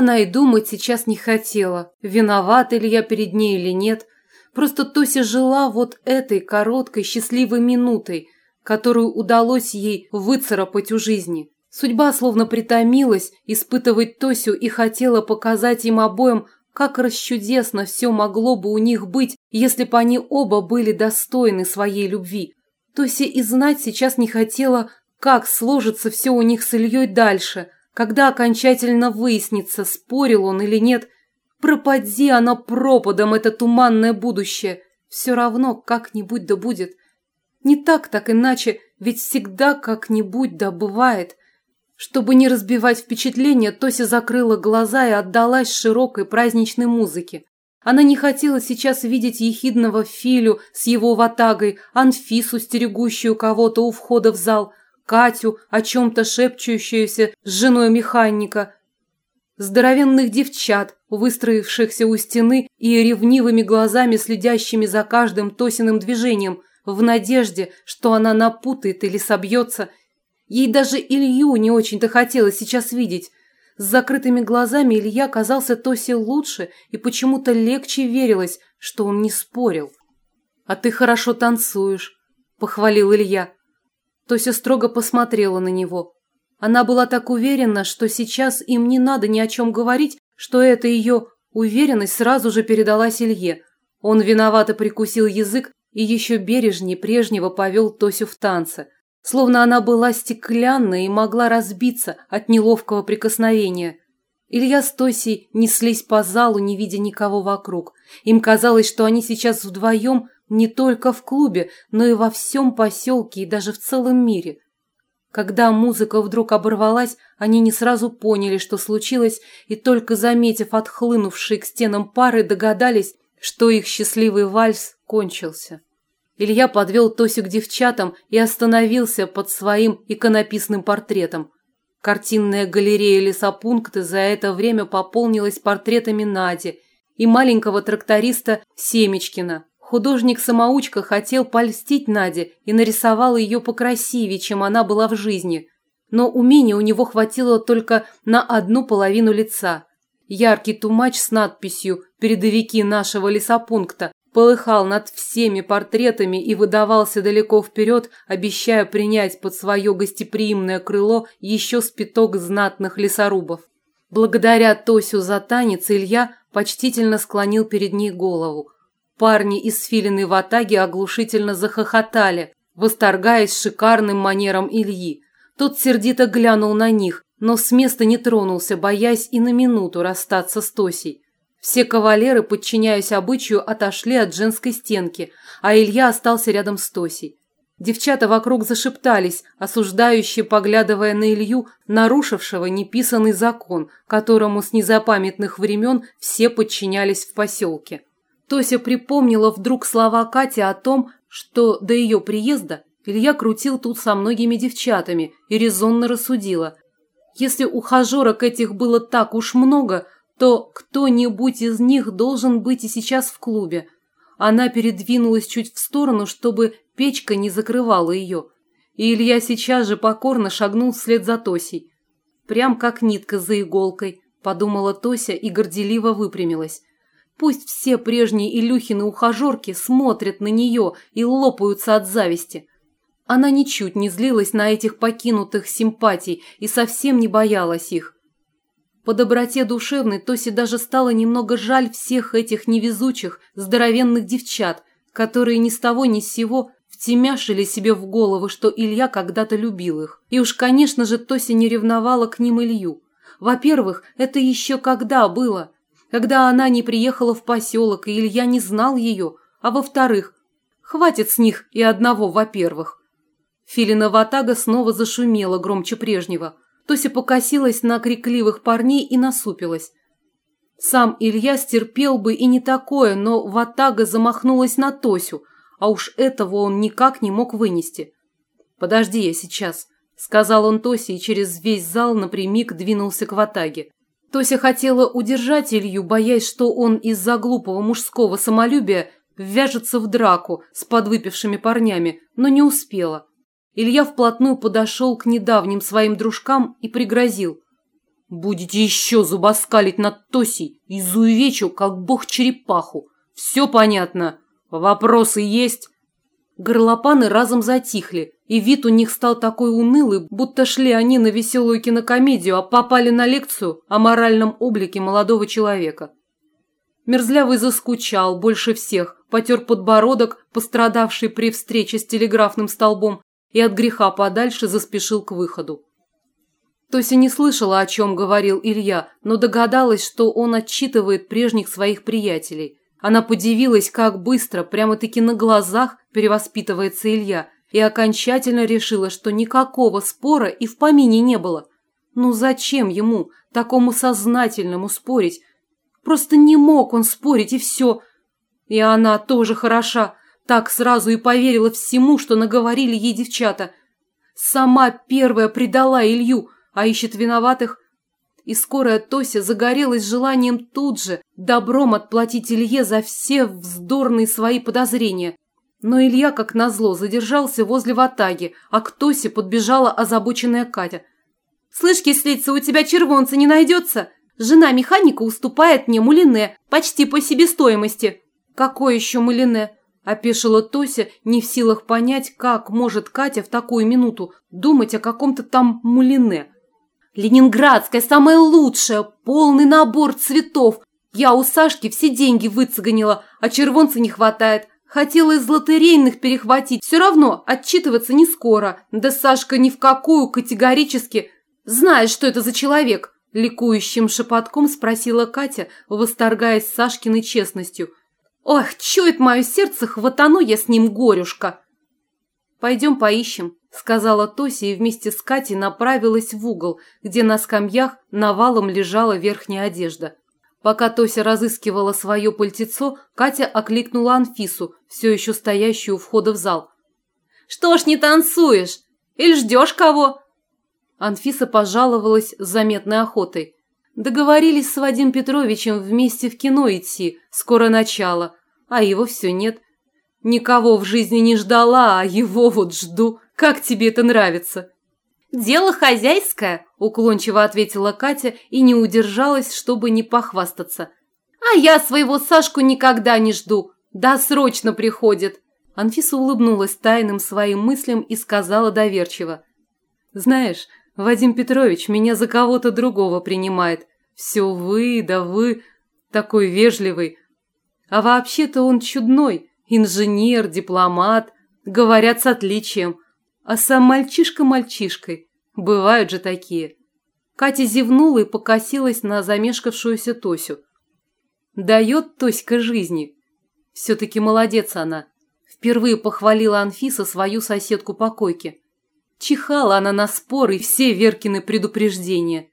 Она и думать сейчас не хотела, виноват ли я перед ней или нет. Просто Тося жила вот этой короткой счастливой минутой, которую удалось ей выцарапать у жизни. Судьба словно притомилась испытывать Тосю и хотела показать им обоим, как расчудесно все могло бы у них быть, если бы они оба были достойны своей любви. Тося и знать сейчас не хотела, как сложится все у них с Ильей дальше, когда окончательно выяснится, спорил он или нет. Пропади она пропадом, это туманное будущее. Все равно как-нибудь да будет. Не так, так иначе, ведь всегда как-нибудь да бывает. Чтобы не разбивать впечатление, Тося закрыла глаза и отдалась широкой праздничной музыке. Она не хотела сейчас видеть ехидного Филю с его ватагой, Анфису, стерегущую кого-то у входа в зал, Катю, о чем-то шепчущуюся с женой механика, здоровенных девчат, выстроившихся у стены и ревнивыми глазами следящими за каждым Тосиным движением, в надежде, что она напутает или собьется. Ей даже Илью не очень-то хотелось сейчас видеть. С закрытыми глазами Илья казался Тосе лучше и почему-то легче верилось, что он не спорил. «А ты хорошо танцуешь», – похвалил Илья. Тося строго посмотрела на него. Она была так уверена, что сейчас им не надо ни о чем говорить, что эта ее уверенность сразу же передалась Илье. Он виновато прикусил язык и еще бережнее прежнего повел Тосю в танце, словно она была стеклянной и могла разбиться от неловкого прикосновения. Илья с Тосей неслись по залу, не видя никого вокруг. Им казалось, что они сейчас вдвоем не только в клубе, но и во всем поселке и даже в целом мире. Когда музыка вдруг оборвалась, они не сразу поняли, что случилось, и только заметив отхлынувшие к стенам пары, догадались, что их счастливый вальс кончился. Илья подвел Тосю к девчатам и остановился под своим иконописным портретом. Картинная галерея лесопункта за это время пополнилась портретами Нади и маленького тракториста Семечкина, Художник-самоучка хотел польстить Наде и нарисовал ее покрасивее, чем она была в жизни. Но умения у него хватило только на одну половину лица. Яркий тумач с надписью «Передовики нашего лесопункта» полыхал над всеми портретами и выдавался далеко вперед, обещая принять под свое гостеприимное крыло еще спиток знатных лесорубов. Благодаря Тосю за танец Илья почтительно склонил перед ней голову – Парни из филиной ватаги оглушительно захохотали, восторгаясь шикарным манером Ильи. Тот сердито глянул на них, но с места не тронулся, боясь и на минуту расстаться с Тосей. Все кавалеры, подчиняясь обычаю, отошли от женской стенки, а Илья остался рядом с Тосей. Девчата вокруг зашептались, осуждающие, поглядывая на Илью, нарушившего неписанный закон, которому с незапамятных времен все подчинялись в поселке. Тося припомнила вдруг слова Кати о том, что до ее приезда Илья крутил тут со многими девчатами и резонно рассудила. Если ухажерок этих было так уж много, то кто-нибудь из них должен быть и сейчас в клубе. Она передвинулась чуть в сторону, чтобы печка не закрывала ее. И Илья сейчас же покорно шагнул вслед за Тосей. Прям как нитка за иголкой, подумала Тося и горделиво выпрямилась. Пусть все прежние Илюхины ухажерки смотрят на нее и лопаются от зависти. Она ничуть не злилась на этих покинутых симпатий и совсем не боялась их. По доброте душевной Тосе даже стало немного жаль всех этих невезучих, здоровенных девчат, которые ни с того ни с сего втемяшили себе в голову, что Илья когда-то любил их. И уж, конечно же, Тося не ревновала к ним Илью. Во-первых, это еще когда было – когда она не приехала в поселок, и Илья не знал ее, а во-вторых, хватит с них и одного во-первых. Филина Ватага снова зашумела громче прежнего. Тося покосилась на крикливых парней и насупилась. Сам Илья стерпел бы и не такое, но Ватага замахнулась на Тосю, а уж этого он никак не мог вынести. «Подожди я сейчас», – сказал он Тосе и через весь зал напрямик двинулся к Ватаге. Тося хотела удержать Илью, боясь, что он из-за глупого мужского самолюбия ввяжется в драку с подвыпившими парнями, но не успела. Илья вплотную подошел к недавним своим дружкам и пригрозил. Будете еще зубоскалить над Тосей, изувечу, как бог черепаху. Все понятно? Вопросы есть?» Горлопаны разом затихли, и вид у них стал такой унылый, будто шли они на веселую кинокомедию, а попали на лекцию о моральном облике молодого человека. Мерзлявый заскучал больше всех, потер подбородок, пострадавший при встрече с телеграфным столбом, и от греха подальше заспешил к выходу. Тося не слышала, о чем говорил Илья, но догадалась, что он отчитывает прежних своих приятелей. Она подивилась, как быстро, прямо-таки на глазах, перевоспитывается Илья, и окончательно решила, что никакого спора и в помине не было. Ну зачем ему, такому сознательному, спорить? Просто не мог он спорить, и все. И она тоже хороша, так сразу и поверила всему, что наговорили ей девчата. Сама первая предала Илью – а ищет виноватых. И скорая Тося загорелась желанием тут же добром отплатить Илье за все вздорные свои подозрения. Но Илья, как назло, задержался возле ватаги, а к Тосе подбежала озабоченная Катя. «Слышь, кислица, у тебя червонца не найдется? Жена механика уступает мне мулине, почти по себестоимости». «Какое еще мулине?» – опешила Тося, не в силах понять, как может Катя в такую минуту думать о каком-то там мулине. Ленинградская, самая лучшая, полный набор цветов. Я у Сашки все деньги выцеганила, а червонца не хватает. Хотела из лотерейных перехватить, все равно отчитываться не скоро. Да Сашка ни в какую категорически. Знаешь, что это за человек? Ликующим шепотком спросила Катя, восторгаясь Сашкиной честностью. Ох, чует мое сердце, хватану я с ним горюшка. Пойдем поищем, сказала Тося и вместе с Катей направилась в угол, где на скамьях навалом лежала верхняя одежда. Пока Тося разыскивала свое пальтецо, Катя окликнула Анфису, все еще стоящую у входа в зал. «Что ж не танцуешь? Или ждешь кого?» Анфиса пожаловалась с заметной охотой. Договорились с Вадим Петровичем вместе в кино идти, скоро начало, а его все нет. Никого в жизни не ждала, а его вот жду. Как тебе это нравится?» «Дело хозяйское», – уклончиво ответила Катя и не удержалась, чтобы не похвастаться. «А я своего Сашку никогда не жду. Да, срочно приходит». Анфиса улыбнулась тайным своим мыслям и сказала доверчиво. «Знаешь, Вадим Петрович меня за кого-то другого принимает. Все вы, да вы, такой вежливый. А вообще-то он чудной, инженер, дипломат, говорят с отличием. А сам мальчишка мальчишкой. Бывают же такие. Катя зевнула и покосилась на замешкавшуюся Тосю. Дает Тоська жизни. Все-таки молодец она. Впервые похвалила Анфиса свою соседку по койке. Чихала она на споры и все Веркины предупреждения.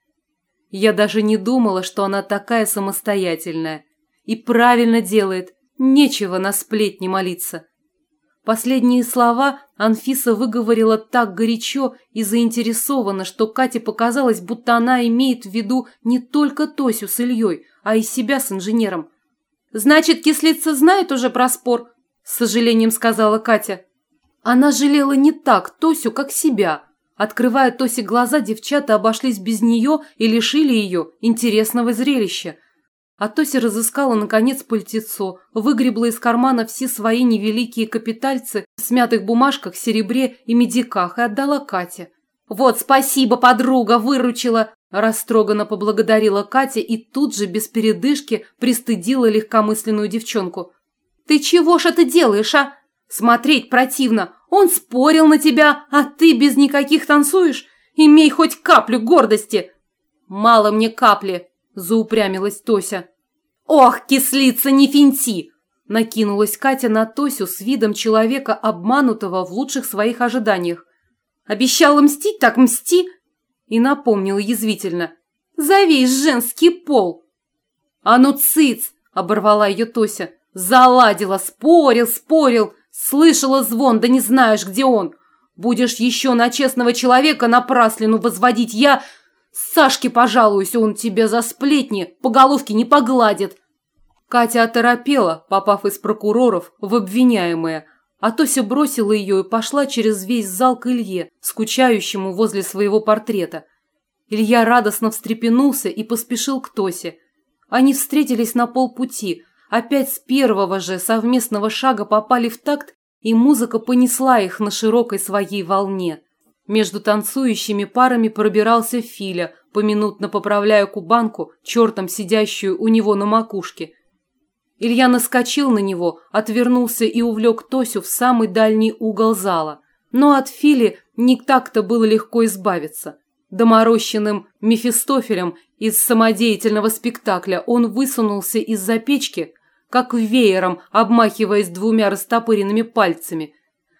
Я даже не думала, что она такая самостоятельная. И правильно делает. Нечего на сплетни молиться. Последние слова Анфиса выговорила так горячо и заинтересованно, что Кате показалось, будто она имеет в виду не только Тосю с Ильей, а и себя с инженером. «Значит, кислица знает уже про спор?» – с сожалением сказала Катя. Она жалела не так Тосю, как себя. Открывая Тосе глаза, девчата обошлись без нее и лишили ее интересного зрелища – а Тося разыскала, наконец, пальтецо, выгребла из кармана все свои невеликие капитальцы в смятых бумажках, серебре и медиках и отдала Кате. «Вот, спасибо, подруга, выручила!» Растроганно поблагодарила Катя и тут же, без передышки, пристыдила легкомысленную девчонку. «Ты чего ж это делаешь, а? Смотреть противно. Он спорил на тебя, а ты без никаких танцуешь? Имей хоть каплю гордости!» «Мало мне капли!» Заупрямилась Тося. «Ох, кислица, не финти!» Накинулась Катя на Тосю с видом человека, обманутого в лучших своих ожиданиях. «Обещала мстить, так мсти!» И напомнила язвительно. «За женский пол!» «А ну, цыц!» – оборвала ее Тося. «Заладила, спорил, спорил, слышала звон, да не знаешь, где он. Будешь еще на честного человека напраслину возводить, я Сашке пожалуюсь, он тебе за сплетни по головке не погладит. Катя оторопела, попав из прокуроров в обвиняемое, а Тося бросила ее и пошла через весь зал к Илье, скучающему возле своего портрета. Илья радостно встрепенулся и поспешил к Тосе. Они встретились на полпути, опять с первого же совместного шага попали в такт, и музыка понесла их на широкой своей волне. Между танцующими парами пробирался Филя, поминутно поправляя кубанку, чертом сидящую у него на макушке. Илья наскочил на него, отвернулся и увлек Тосю в самый дальний угол зала. Но от Фили не так-то было легко избавиться. Доморощенным Мефистофелем из самодеятельного спектакля он высунулся из-за печки, как веером, обмахиваясь двумя растопыренными пальцами.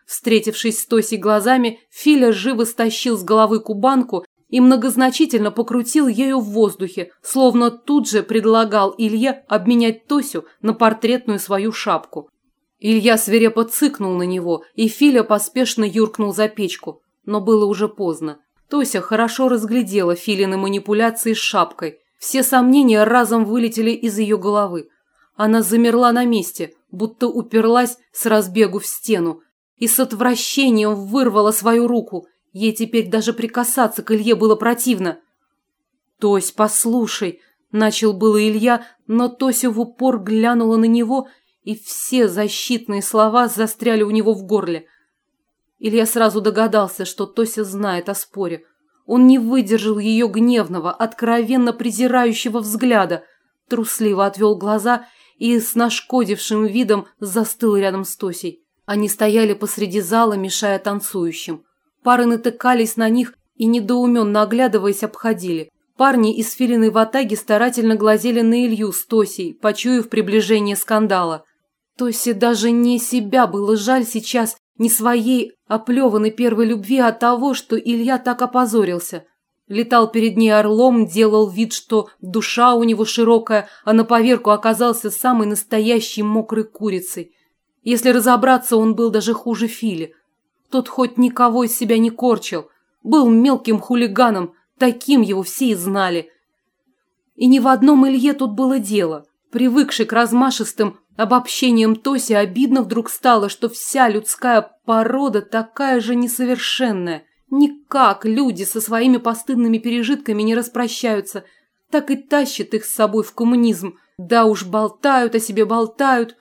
Встретившись с Тосей глазами, Филя живо стащил с головы кубанку и многозначительно покрутил ею в воздухе, словно тут же предлагал Илье обменять Тосю на портретную свою шапку. Илья свирепо цыкнул на него, и Филя поспешно юркнул за печку. Но было уже поздно. Тося хорошо разглядела Филины манипуляции с шапкой. Все сомнения разом вылетели из ее головы. Она замерла на месте, будто уперлась с разбегу в стену, и с отвращением вырвала свою руку. Ей теперь даже прикасаться к Илье было противно. «Тось, послушай!» – начал было Илья, но Тося в упор глянула на него, и все защитные слова застряли у него в горле – Илья сразу догадался, что Тося знает о споре. Он не выдержал ее гневного, откровенно презирающего взгляда, трусливо отвел глаза и с нашкодившим видом застыл рядом с Тосей. Они стояли посреди зала, мешая танцующим. Пары натыкались на них и, недоуменно оглядываясь, обходили. Парни из филиной ватаги старательно глазели на Илью с Тосей, почуяв приближение скандала. Тосе даже не себя было жаль сейчас, не своей оплеванной первой любви, а того, что Илья так опозорился. Летал перед ней орлом, делал вид, что душа у него широкая, а на поверку оказался самой настоящей мокрой курицей. Если разобраться, он был даже хуже Фили. Тот хоть никого из себя не корчил, был мелким хулиганом, таким его все и знали. И ни в одном Илье тут было дело. Привыкший к размашистым обобщениям Тоси обидно вдруг стало, что вся людская порода такая же несовершенная. Никак люди со своими постыдными пережитками не распрощаются, так и тащат их с собой в коммунизм. Да уж болтают о себе болтают,